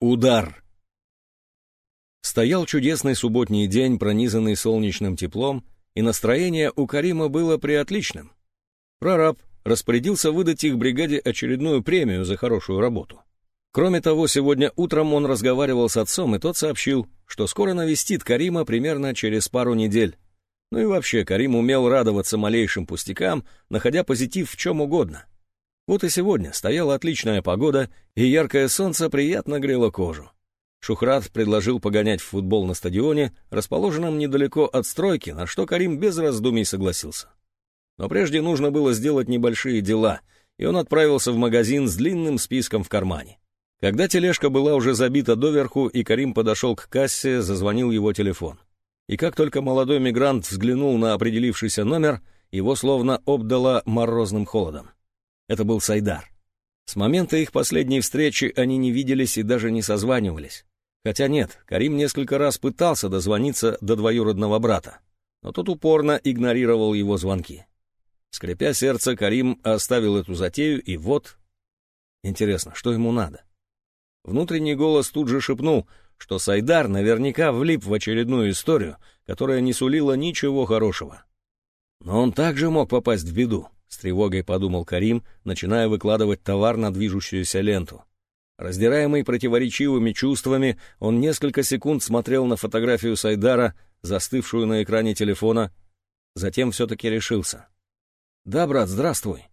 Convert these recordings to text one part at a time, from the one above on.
Удар. Стоял чудесный субботний день, пронизанный солнечным теплом, и настроение у Карима было приотличным. Прораб распорядился выдать их бригаде очередную премию за хорошую работу. Кроме того, сегодня утром он разговаривал с отцом, и тот сообщил, что скоро навестит Карима примерно через пару недель. Ну и вообще, Карим умел радоваться малейшим пустякам, находя позитив в чем угодно. Вот и сегодня стояла отличная погода, и яркое солнце приятно грело кожу. Шухрат предложил погонять в футбол на стадионе, расположенном недалеко от стройки, на что Карим без раздумий согласился. Но прежде нужно было сделать небольшие дела, и он отправился в магазин с длинным списком в кармане. Когда тележка была уже забита доверху, и Карим подошел к кассе, зазвонил его телефон. И как только молодой мигрант взглянул на определившийся номер, его словно обдало морозным холодом. Это был Сайдар. С момента их последней встречи они не виделись и даже не созванивались. Хотя нет, Карим несколько раз пытался дозвониться до двоюродного брата, но тот упорно игнорировал его звонки. Скрипя сердце, Карим оставил эту затею, и вот... Интересно, что ему надо? Внутренний голос тут же шепнул, что Сайдар наверняка влип в очередную историю, которая не сулила ничего хорошего. Но он также мог попасть в беду, с тревогой подумал Карим, начиная выкладывать товар на движущуюся ленту. Раздираемый противоречивыми чувствами, он несколько секунд смотрел на фотографию Сайдара, застывшую на экране телефона, затем все-таки решился. «Да, брат, здравствуй».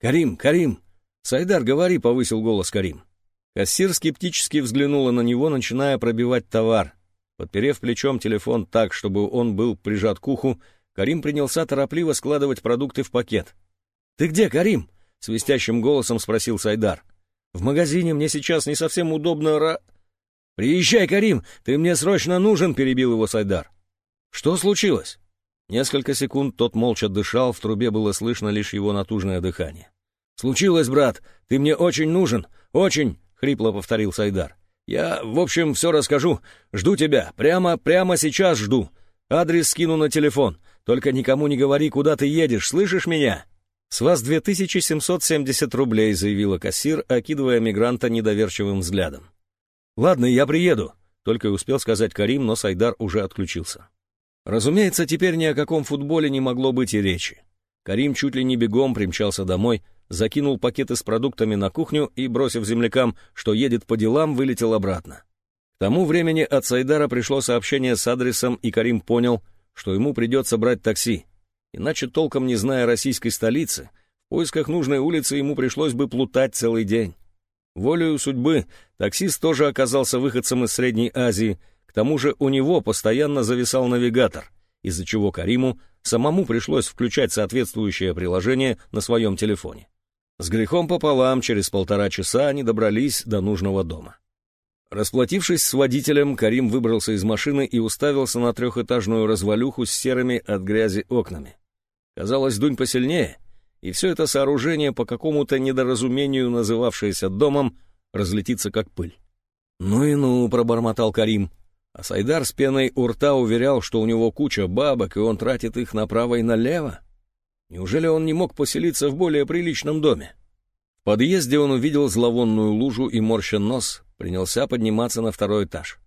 «Карим, Карим!» «Сайдар, говори», — повысил голос Карим. Кассир скептически взглянула на него, начиная пробивать товар. Подперев плечом телефон так, чтобы он был прижат к уху, Карим принялся торопливо складывать продукты в пакет. «Ты где, Карим?» — свистящим голосом спросил Сайдар. «В магазине мне сейчас не совсем удобно ра...» «Приезжай, Карим, ты мне срочно нужен!» — перебил его Сайдар. «Что случилось?» Несколько секунд тот молча дышал, в трубе было слышно лишь его натужное дыхание. «Случилось, брат, ты мне очень нужен, очень!» — хрипло повторил Сайдар. «Я, в общем, все расскажу. Жду тебя. Прямо, прямо сейчас жду. Адрес скину на телефон. Только никому не говори, куда ты едешь. Слышишь меня?» «С вас 2770 рублей», — заявила кассир, окидывая мигранта недоверчивым взглядом. «Ладно, я приеду», — только и успел сказать Карим, но Сайдар уже отключился. Разумеется, теперь ни о каком футболе не могло быть и речи. Карим чуть ли не бегом примчался домой, закинул пакеты с продуктами на кухню и, бросив землякам, что едет по делам, вылетел обратно. К тому времени от Сайдара пришло сообщение с адресом, и Карим понял, что ему придется брать такси. Иначе, толком не зная российской столицы, в поисках нужной улицы ему пришлось бы плутать целый день. Волею судьбы таксист тоже оказался выходцем из Средней Азии, к тому же у него постоянно зависал навигатор, из-за чего Кариму самому пришлось включать соответствующее приложение на своем телефоне. С грехом пополам через полтора часа они добрались до нужного дома. Расплатившись с водителем, Карим выбрался из машины и уставился на трехэтажную развалюху с серыми от грязи окнами. Казалось, дунь посильнее, и все это сооружение, по какому-то недоразумению называвшееся домом, разлетится как пыль. «Ну и ну», — пробормотал Карим. А Сайдар с пеной у рта уверял, что у него куча бабок, и он тратит их направо и налево. Неужели он не мог поселиться в более приличном доме? В подъезде он увидел зловонную лужу и, морща нос, принялся подниматься на второй этаж.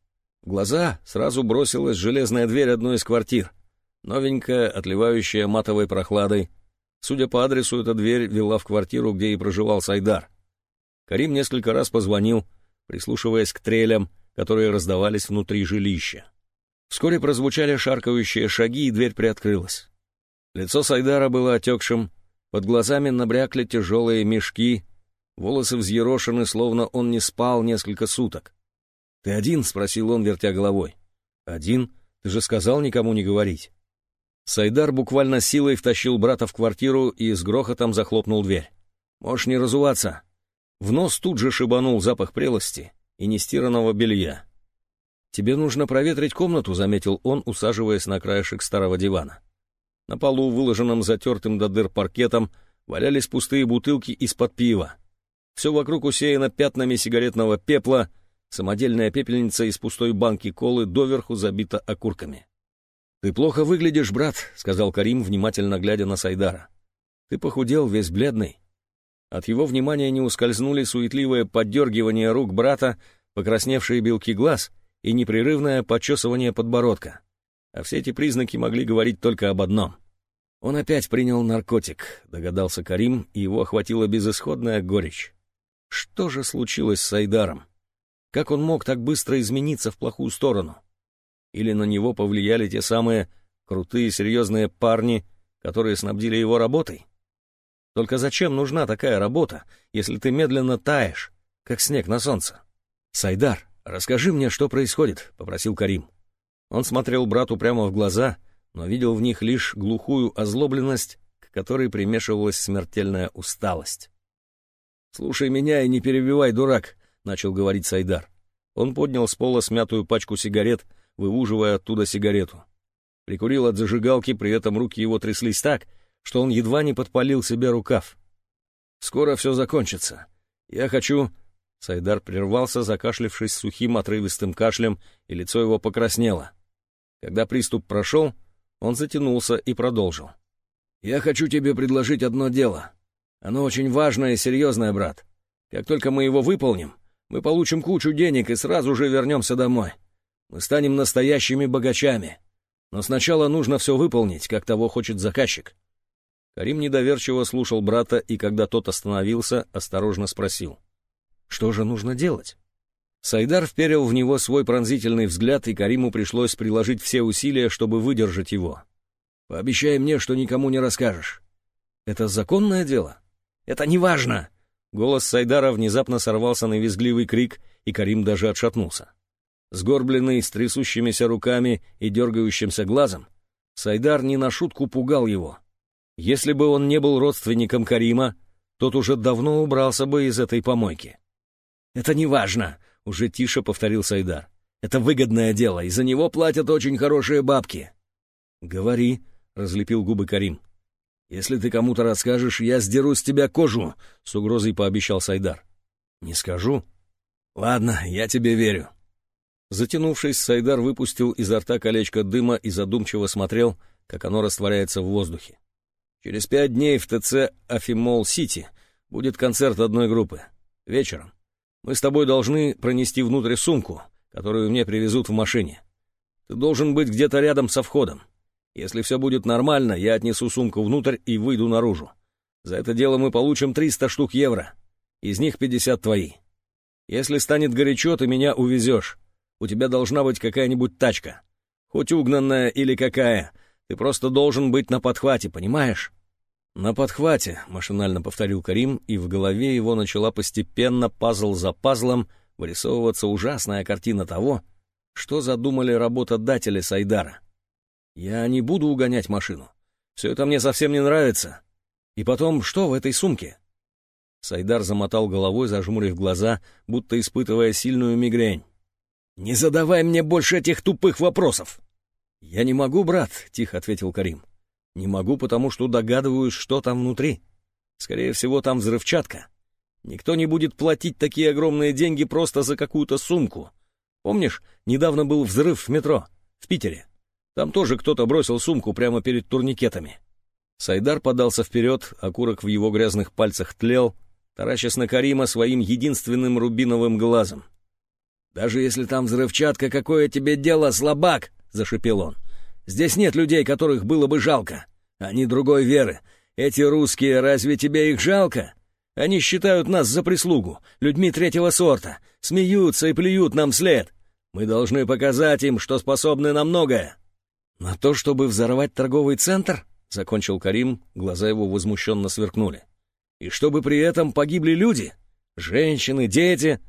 В глаза сразу бросилась железная дверь одной из квартир, новенькая, отливающая матовой прохладой. Судя по адресу, эта дверь вела в квартиру, где и проживал Сайдар. Карим несколько раз позвонил, прислушиваясь к трелям, которые раздавались внутри жилища. Вскоре прозвучали шаркающие шаги, и дверь приоткрылась. Лицо Сайдара было отекшим, под глазами набрякли тяжелые мешки, волосы взъерошены, словно он не спал несколько суток. «Ты один?» — спросил он, вертя головой. «Один? Ты же сказал никому не говорить». Сайдар буквально силой втащил брата в квартиру и с грохотом захлопнул дверь. «Можешь не разуваться». В нос тут же шибанул запах прелости и нестиранного белья. «Тебе нужно проветрить комнату», — заметил он, усаживаясь на краешек старого дивана. На полу, выложенном затертым до дыр паркетом, валялись пустые бутылки из-под пива. Все вокруг усеяно пятнами сигаретного пепла, самодельная пепельница из пустой банки колы доверху забита окурками. «Ты плохо выглядишь, брат», — сказал Карим, внимательно глядя на Сайдара. «Ты похудел, весь бледный». От его внимания не ускользнули суетливое поддергивание рук брата, покрасневшие белки глаз и непрерывное почесывание подбородка. А все эти признаки могли говорить только об одном. Он опять принял наркотик, догадался Карим, и его охватила безысходная горечь. Что же случилось с Айдаром? Как он мог так быстро измениться в плохую сторону? Или на него повлияли те самые крутые серьезные парни, которые снабдили его работой? Только зачем нужна такая работа, если ты медленно таешь, как снег на солнце? «Сайдар, расскажи мне, что происходит», — попросил Карим. Он смотрел брату прямо в глаза, но видел в них лишь глухую озлобленность, к которой примешивалась смертельная усталость. «Слушай меня и не перебивай, дурак», — начал говорить Сайдар. Он поднял с пола смятую пачку сигарет, выуживая оттуда сигарету. Прикурил от зажигалки, при этом руки его тряслись так, что он едва не подпалил себе рукав. «Скоро все закончится. Я хочу...» Сайдар прервался, закашлившись сухим отрывистым кашлем, и лицо его покраснело. Когда приступ прошел, он затянулся и продолжил. «Я хочу тебе предложить одно дело. Оно очень важное и серьезное, брат. Как только мы его выполним, мы получим кучу денег и сразу же вернемся домой. Мы станем настоящими богачами. Но сначала нужно все выполнить, как того хочет заказчик». Карим недоверчиво слушал брата, и когда тот остановился, осторожно спросил. «Что же нужно делать?» Сайдар вперил в него свой пронзительный взгляд, и Кариму пришлось приложить все усилия, чтобы выдержать его. «Пообещай мне, что никому не расскажешь». «Это законное дело?» «Это не важно!» Голос Сайдара внезапно сорвался на визгливый крик, и Карим даже отшатнулся. Сгорбленный, с трясущимися руками и дергающимся глазом, Сайдар не на шутку пугал его. Если бы он не был родственником Карима, тот уже давно убрался бы из этой помойки. «Это не важно!» Уже тише повторил Сайдар. «Это выгодное дело, и за него платят очень хорошие бабки». «Говори», — разлепил губы Карим. «Если ты кому-то расскажешь, я сдеру с тебя кожу», — с угрозой пообещал Сайдар. «Не скажу». «Ладно, я тебе верю». Затянувшись, Сайдар выпустил изо рта колечко дыма и задумчиво смотрел, как оно растворяется в воздухе. «Через пять дней в ТЦ Афимол-Сити будет концерт одной группы. Вечером. Мы с тобой должны пронести внутрь сумку, которую мне привезут в машине. Ты должен быть где-то рядом со входом. Если все будет нормально, я отнесу сумку внутрь и выйду наружу. За это дело мы получим 300 штук евро. Из них 50 твои. Если станет горячо, ты меня увезешь. У тебя должна быть какая-нибудь тачка. Хоть угнанная или какая. Ты просто должен быть на подхвате, понимаешь? «На подхвате», — машинально повторил Карим, и в голове его начала постепенно, пазл за пазлом, вырисовываться ужасная картина того, что задумали работодатели Сайдара. «Я не буду угонять машину. Все это мне совсем не нравится. И потом, что в этой сумке?» Сайдар замотал головой, зажмурив глаза, будто испытывая сильную мигрень. «Не задавай мне больше этих тупых вопросов!» «Я не могу, брат», — тихо ответил Карим. Не могу, потому что догадываюсь, что там внутри. Скорее всего, там взрывчатка. Никто не будет платить такие огромные деньги просто за какую-то сумку. Помнишь, недавно был взрыв в метро, в Питере? Там тоже кто-то бросил сумку прямо перед турникетами. Сайдар подался вперед, окурок в его грязных пальцах тлел, таращась на Карима своим единственным рубиновым глазом. «Даже если там взрывчатка, какое тебе дело, слабак!» — зашипел он. Здесь нет людей, которых было бы жалко. Они другой веры. Эти русские, разве тебе их жалко? Они считают нас за прислугу, людьми третьего сорта, смеются и плюют нам вслед. Мы должны показать им, что способны на многое. На то, чтобы взорвать торговый центр, — закончил Карим, глаза его возмущенно сверкнули. И чтобы при этом погибли люди, женщины, дети.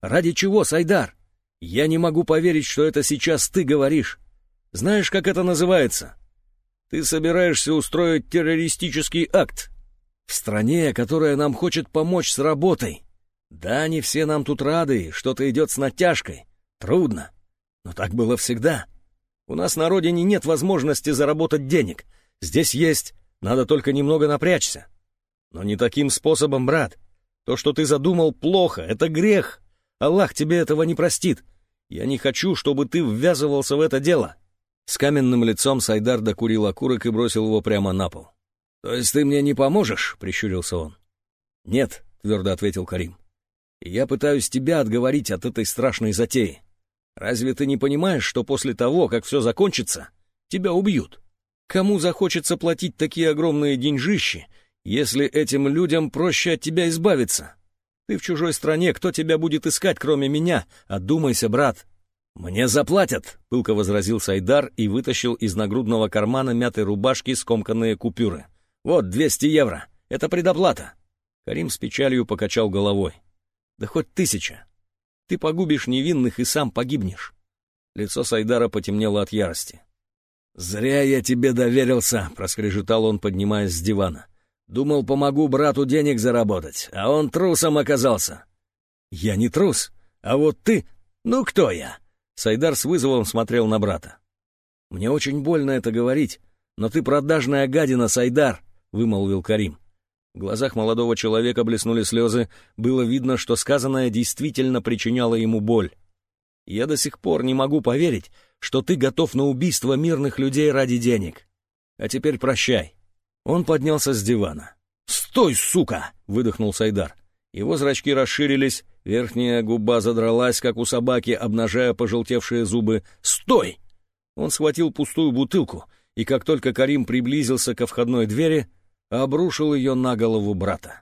Ради чего, Сайдар? Я не могу поверить, что это сейчас ты говоришь. Знаешь, как это называется? Ты собираешься устроить террористический акт в стране, которая нам хочет помочь с работой. Да, не все нам тут рады, что-то идет с натяжкой. Трудно. Но так было всегда. У нас на родине нет возможности заработать денег. Здесь есть, надо только немного напрячься. Но не таким способом, брат. То, что ты задумал, плохо, это грех. Аллах тебе этого не простит. Я не хочу, чтобы ты ввязывался в это дело. С каменным лицом Сайдар докурил окурок и бросил его прямо на пол. «То есть ты мне не поможешь?» — прищурился он. «Нет», — твердо ответил Карим. Я пытаюсь тебя отговорить от этой страшной затеи. Разве ты не понимаешь, что после того, как все закончится, тебя убьют? Кому захочется платить такие огромные деньжищи, если этим людям проще от тебя избавиться? Ты в чужой стране, кто тебя будет искать, кроме меня? Одумайся, брат. Мне заплатят, пылко возразил Сайдар и вытащил из нагрудного кармана мятой рубашки скомканные купюры. Вот 200 евро. Это предоплата. Карим с печалью покачал головой. Да хоть тысяча. Ты погубишь невинных и сам погибнешь. Лицо Сайдара потемнело от ярости. «Зря я тебе доверился», — проскрежетал он, поднимаясь с дивана. «Думал, помогу брату денег заработать, а он трусом оказался». «Я не трус, а вот ты... Ну, кто я?» Сайдар с вызовом смотрел на брата. «Мне очень больно это говорить, но ты продажная гадина, Сайдар», — вымолвил Карим. В глазах молодого человека блеснули слезы, было видно, что сказанное действительно причиняло ему боль. «Я до сих пор не могу поверить, что ты готов на убийство мирных людей ради денег. А теперь прощай». Он поднялся с дивана. «Стой, сука!» — выдохнул Сайдар. Его зрачки расширились, верхняя губа задралась, как у собаки, обнажая пожелтевшие зубы. «Стой!» Он схватил пустую бутылку, и как только Карим приблизился ко входной двери, обрушил ее на голову брата.